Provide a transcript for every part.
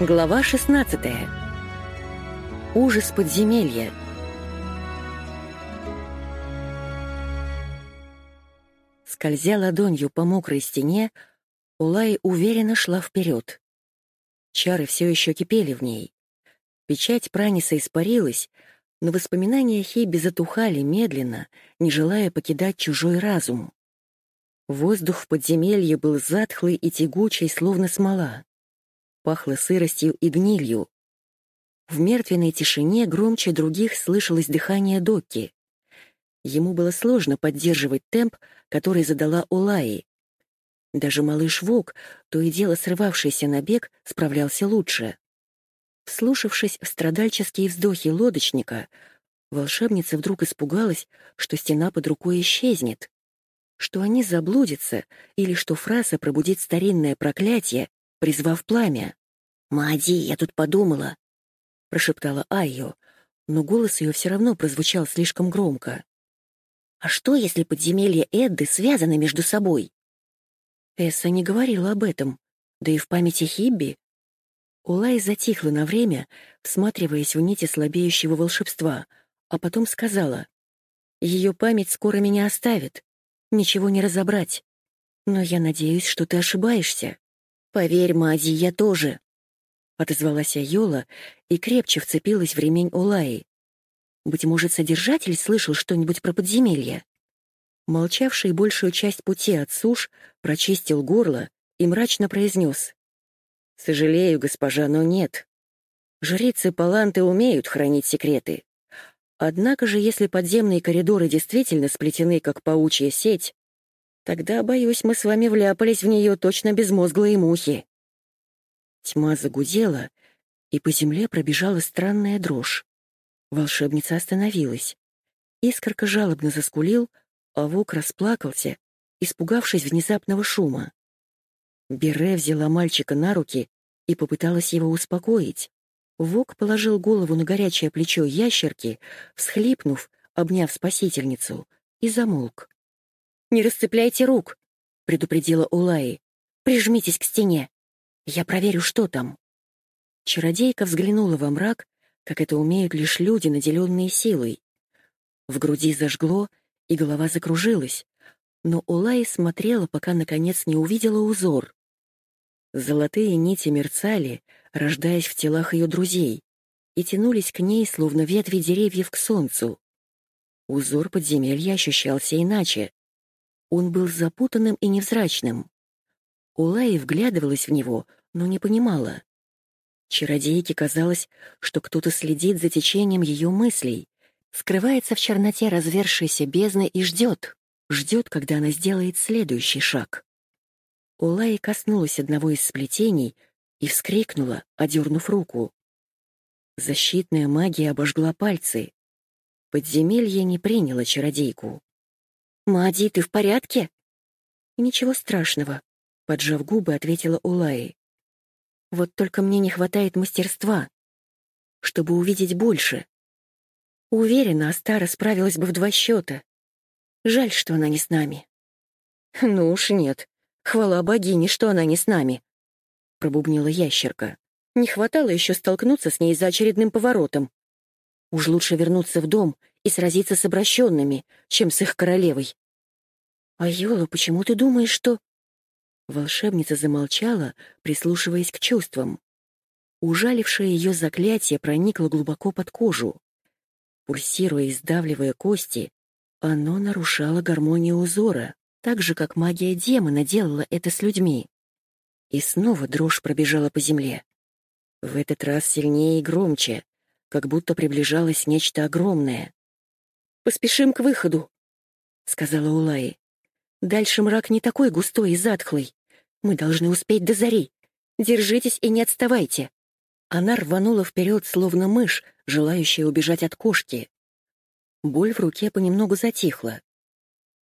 Глава 16. Ужас подземелья. Скользя ладонью по мокрой стене, Улай уверенно шла вперед. Чары все еще кипели в ней. Печать Праниса испарилась, но воспоминания Хиби затухали медленно, не желая покидать чужой разум. Воздух в подземелье был затхлый и тягучий, словно смола пахло сыростью и гнилью. В мертвенной тишине громче других слышалось дыхание Докки. Ему было сложно поддерживать темп, который задала Улаи. Даже малыш Вок, то и дело срывавшийся на бег, справлялся лучше. Вслушавшись в страдальческие вздохи лодочника, волшебница вдруг испугалась, что стена под рукой исчезнет, что они заблудятся или что фраза пробудит старинное проклятие, призвав пламя. «Мади, я тут подумала», — прошептала Айо, но голос ее все равно прозвучал слишком громко. «А что, если подземелья Эдды связаны между собой?» Эсса не говорила об этом, да и в памяти Хибби. Улай затихла на время, всматриваясь в нити слабеющего волшебства, а потом сказала, «Ее память скоро меня оставит, ничего не разобрать. Но я надеюсь, что ты ошибаешься. Поверь, Мади, я тоже», Отозвалась Айола и крепче вцепилась в ремень Улаи. Быть может, содержатель слышал что-нибудь про подземелье? Молчавший большую часть пути от суш прочистил горло и мрачно произнес. «Сожалею, госпожа, но нет. Жрицы Паланты умеют хранить секреты. Однако же, если подземные коридоры действительно сплетены, как паучья сеть, тогда, боюсь, мы с вами вляпались в нее точно безмозглые мухи». Тьма загудела, и по земле пробежала странная дрожь. Волшебница остановилась. Искорка жалобно заскулил, а Вок расплакался, испугавшись внезапного шума. Бере взяла мальчика на руки и попыталась его успокоить. Вок положил голову на горячее плечо ящерки, всхлипнув, обняв спасительницу, и замолк. «Не расцепляйте рук!» — предупредила Улаи. «Прижмитесь к стене!» Я проверю, что там. Чародейка взглянула во мрак, как это умеют лишь люди, наделенные силой. В груди зажгло, и голова закружилась, но Улай смотрела, пока наконец не увидела узор. Золотые нити мерцали, рождаясь в телах ее друзей, и тянулись к ней, словно ветви деревьев к солнцу. Узор подземелья ощущался иначе. Он был запутанным и невзрачным. Улай вглядывалась в него, но не понимала. Чародейке казалось, что кто-то следит за течением ее мыслей, скрывается в черноте развершейся бездны и ждет, ждет, когда она сделает следующий шаг. Улай коснулась одного из сплетений и вскрикнула, одернув руку. Защитная магия обожгла пальцы. Подземелье не приняло чародейку. «Мади, ты в порядке?» «Ничего страшного», — поджав губы, ответила Улай. Вот только мне не хватает мастерства, чтобы увидеть больше. Уверена, Астара справилась бы в два счета. Жаль, что она не с нами. Ну уж нет. Хвала богине, что она не с нами. Пробубнила ящерка. Не хватало еще столкнуться с ней за очередным поворотом. Уж лучше вернуться в дом и сразиться с обращенными, чем с их королевой. А Йола, почему ты думаешь, что... Волшебница замолчала, прислушиваясь к чувствам. Ужалившее ее заклятие проникло глубоко под кожу. Пульсируя и сдавливая кости, оно нарушало гармонию узора, так же, как магия демона делала это с людьми. И снова дрожь пробежала по земле. В этот раз сильнее и громче, как будто приближалось нечто огромное. «Поспешим к выходу», — сказала Улай. «Дальше мрак не такой густой и затхлый. Мы должны успеть до зари. Держитесь и не отставайте. Она рванула вперед, словно мышь, желающая убежать от кошки. Боль в руке понемногу затихла.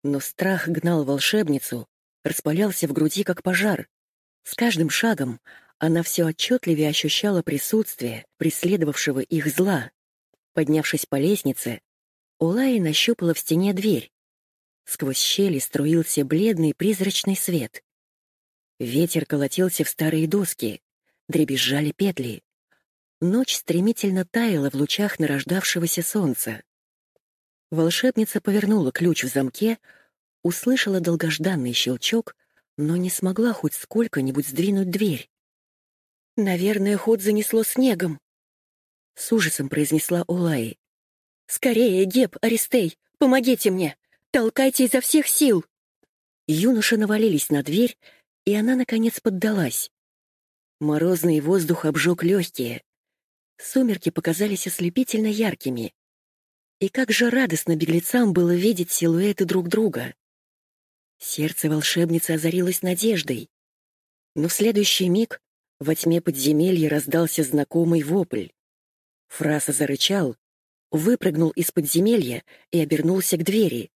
Но страх гнал волшебницу, распалялся в груди, как пожар. С каждым шагом она все отчетливее ощущала присутствие преследовавшего их зла. Поднявшись по лестнице, Улай нащупала в стене дверь. Сквозь щели струился бледный призрачный свет. Ветер колотился в старые доски, дребезжали петли. Ночь стремительно таяла в лучах нарождавшегося солнца. Волшебница повернула ключ в замке, услышала долгожданный щелчок, но не смогла хоть сколько-нибудь сдвинуть дверь. «Наверное, ход занесло снегом», — с ужасом произнесла Улай. «Скорее, Геб, Аристей, помогите мне! Толкайте изо всех сил!» Юноши навалились на дверь, и она, наконец, поддалась. Морозный воздух обжег легкие. Сумерки показались ослепительно яркими. И как же радостно беглецам было видеть силуэты друг друга. Сердце волшебницы озарилось надеждой. Но в следующий миг во тьме подземелья раздался знакомый вопль. Фраса зарычал, выпрыгнул из подземелья и обернулся к двери.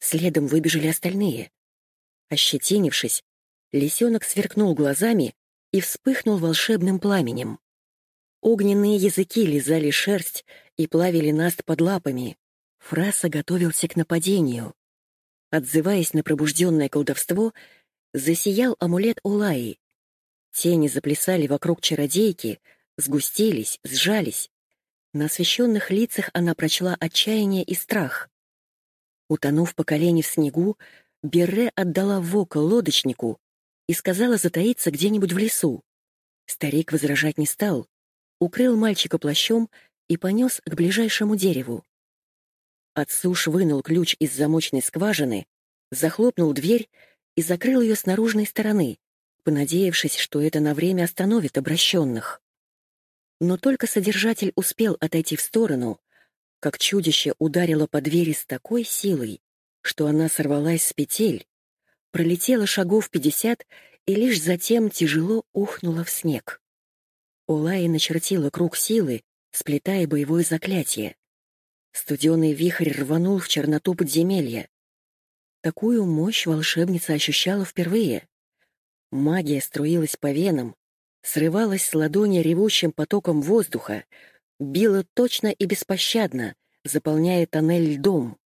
Следом выбежали остальные. Ощетинившись, лисенок сверкнул глазами и вспыхнул волшебным пламенем. Огненные языки лизали шерсть и плавили наст под лапами. Фраса готовился к нападению. Отзываясь на пробужденное колдовство, засиял амулет Улаи. Тени заплясали вокруг чародейки, сгустились, сжались. На освещенных лицах она прочла отчаяние и страх. Утонув по колени в снегу, Берре отдала вока лодочнику и сказала затаиться где-нибудь в лесу. Старик возражать не стал, укрыл мальчика плащом и понес к ближайшему дереву. Отсуш вынул ключ из замочной скважины, захлопнул дверь и закрыл ее с наружной стороны, понадеявшись, что это на время остановит обращенных. Но только содержатель успел отойти в сторону, как чудище ударило по двери с такой силой, что она сорвалась с петель, пролетела шагов пятьдесят и лишь затем тяжело ухнула в снег. Улая начертила круг силы, сплетая боевое заклятие. Студеный вихрь рванул в черноту подземелья. Такую мощь волшебница ощущала впервые. Магия струилась по венам, срывалась с ладони ревущим потоком воздуха, била точно и беспощадно, заполняя тоннель льдом.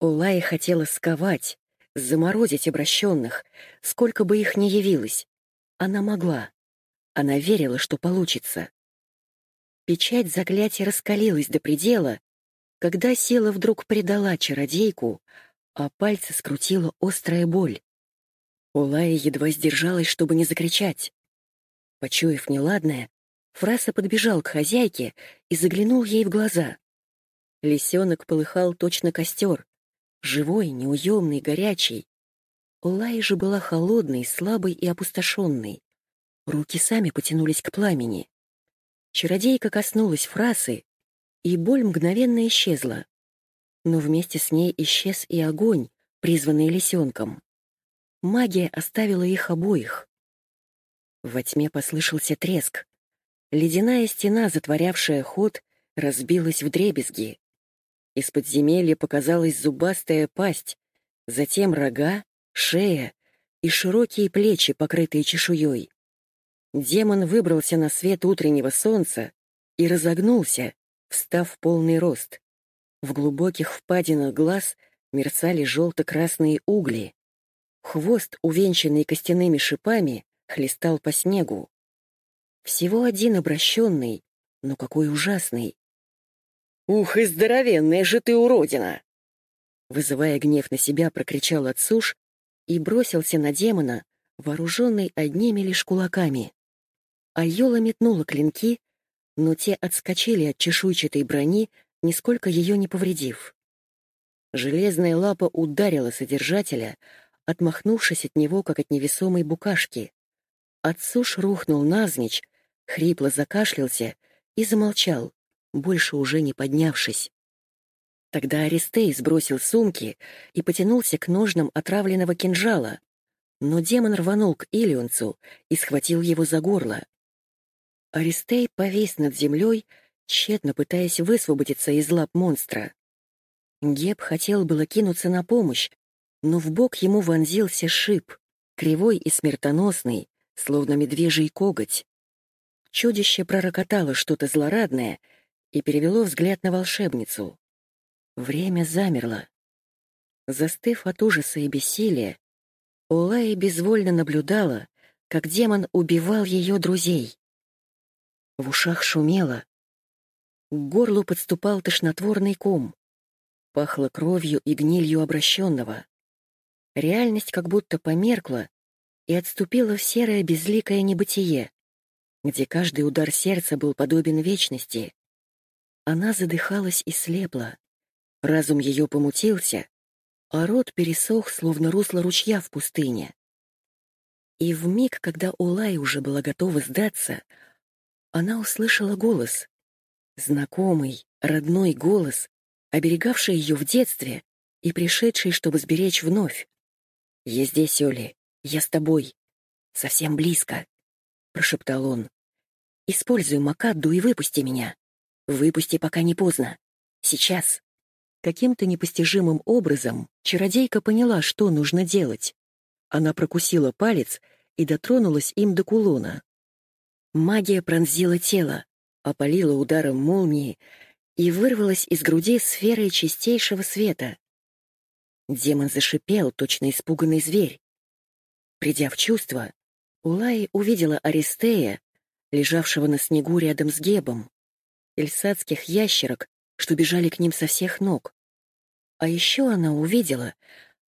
Улая хотела сковать, заморозить обращенных, сколько бы их ни явилось. Она могла. Она верила, что получится. Печать заклятия раскалилась до предела, когда сила вдруг предала чародейку, а пальцы скрутила острая боль. Улая едва сдержалась, чтобы не закричать. Почуяв неладное, Фраса подбежал к хозяйке и заглянул ей в глаза. Лисенок полыхал точно костер, живой, неуемный, горячий. Улая же была холодной, слабой и опустошенной. Руки сами потянулись к пламени. Чародейка коснулась фразы, и боль мгновенно исчезла. Но вместе с ней исчез и огонь, призванный лисенком. Магия оставила их обоих. Во тьме послышался треск. Ледяная стена, затворявшая ход, разбилась в дребезги. Из подземелья показалась зубастая пасть, затем рога, шея и широкие плечи, покрытые чешуей. Демон выбрался на свет утреннего солнца и разогнулся, встав в полный рост. В глубоких впадинах глаз мерцали желто-красные угли. Хвост, увенчанный костяными шипами, хлестал по снегу. Всего один обращенный, но какой ужасный. «Ух, и здоровенная же ты уродина!» Вызывая гнев на себя, прокричал Отсуш и бросился на демона, вооруженный одними лишь кулаками. Айола метнула клинки, но те отскочили от чешуйчатой брони, нисколько ее не повредив. Железная лапа ударила содержателя, отмахнувшись от него, как от невесомой букашки. Отсуш рухнул навзничь, хрипло закашлялся и замолчал, больше уже не поднявшись. Тогда Аристей сбросил сумки и потянулся к ножнам отравленного кинжала, но демон рванул к Илионцу и схватил его за горло. Аристей повис над землей, тщетно пытаясь высвободиться из лап монстра. Геб хотел было кинуться на помощь, но в бок ему вонзился шип, кривой и смертоносный, словно медвежий коготь. Чудище пророкотало что-то злорадное и перевело взгляд на волшебницу. Время замерло. Застыв от ужаса и бессилия, Улая безвольно наблюдала, как демон убивал ее друзей. В ушах шумело. К горлу подступал тошнотворный ком. Пахло кровью и гнилью обращенного. Реальность как будто померкла и отступила в серое безликое небытие, где каждый удар сердца был подобен вечности. Она задыхалась и слепла. Разум ее помутился, а рот пересох, словно русло ручья в пустыне. И в миг, когда Улай уже была готова сдаться, она услышала голос. Знакомый, родной голос, оберегавший ее в детстве и пришедший, чтобы сберечь вновь. «Я здесь, Оли, я с тобой. Совсем близко», — прошептал он. «Используй Макадду и выпусти меня. Выпусти, пока не поздно. Сейчас». Каким-то непостижимым образом чародейка поняла, что нужно делать. Она прокусила палец и дотронулась им до кулона. Магия пронзила тело, опалила ударом молнии и вырвалась из груди сферой чистейшего света. Демон зашипел, точно испуганный зверь. Придя в чувство, Улай увидела Аристея, лежавшего на снегу рядом с Гебом, эльсадских ящерок, что бежали к ним со всех ног. А еще она увидела,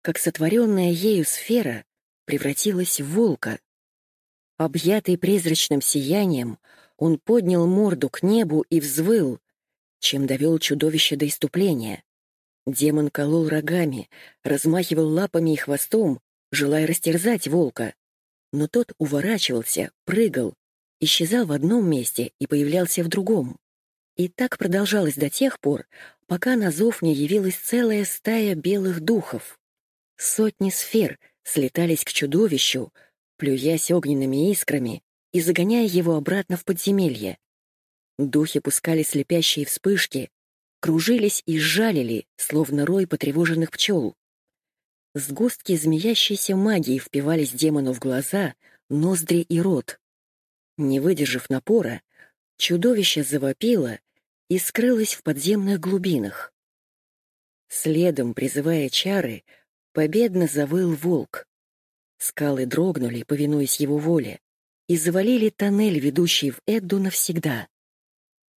как сотворенная ею сфера превратилась в волка. Объятый призрачным сиянием, он поднял морду к небу и взвыл, чем довел чудовище до иступления. Демон колол рогами, размахивал лапами и хвостом, желая растерзать волка. Но тот уворачивался, прыгал, исчезал в одном месте и появлялся в другом. И так продолжалось до тех пор, пока на зов не явилась целая стая белых духов. Сотни сфер слетались к чудовищу, плюясь огненными искрами и загоняя его обратно в подземелье. Духи пускали слепящие вспышки, кружились и жалили, словно рой потревоженных пчел. Сгустки змеящейся магии впивались демону в глаза, ноздри и рот. Не выдержав напора, Чудовище завопило и скрылось в подземных глубинах. Следом, призывая чары, победно завыл волк. Скалы дрогнули, повинуясь его воле, и завалили тоннель, ведущий в Эдду навсегда.